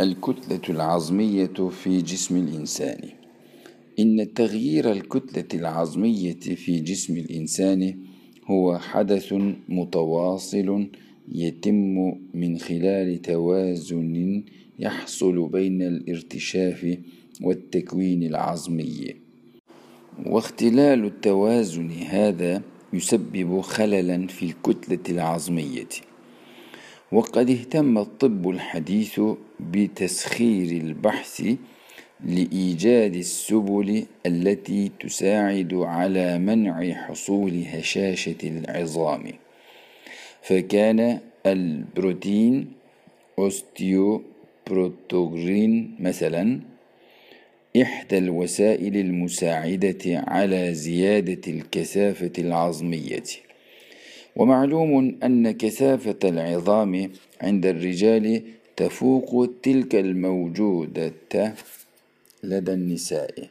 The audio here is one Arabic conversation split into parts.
الكتلة العظمية في جسم الإنسان. إن تغيير الكتلة العظمية في جسم الإنسان هو حدث متواصل يتم من خلال توازن يحصل بين الارتشاف والتكوين العظمي. واختلال التوازن هذا يسبب خللا في الكتلة العظمية. وقد اهتم الطب الحديث بتسخير البحث لإيجاد السبل التي تساعد على منع حصول هشاشة العظام. فكان البروتين أوستيوبروتوغرين مثلا إحدى الوسائل المساعدة على زيادة الكثافة العظمية. ومعلوم أن كثافة العظام عند الرجال تفوق تلك الموجودة لدى النساء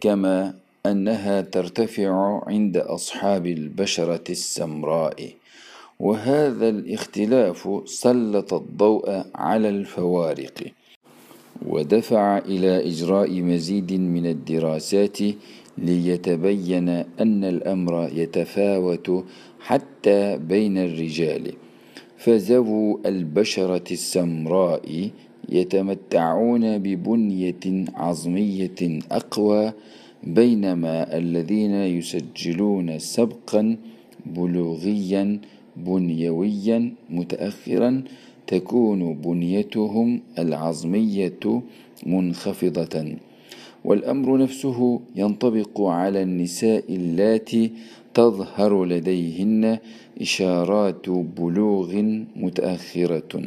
كما أنها ترتفع عند أصحاب البشرة السمراء. وهذا الاختلاف سلط الضوء على الفوارق ودفع إلى إجراء مزيد من الدراسات ليتبين أن الأمر يتفاوت حتى بين الرجال. فذو البشرة السمراء يتمتعون ببنية عظمية أقوى بينما الذين يسجلون سبقا بلوغيا بنيويا متأخرا تكون بنيتهم العظمية منخفضة. والأمر نفسه ينطبق على النساء اللاتي تظهر لديهن إشارات بلوغ متأخرة.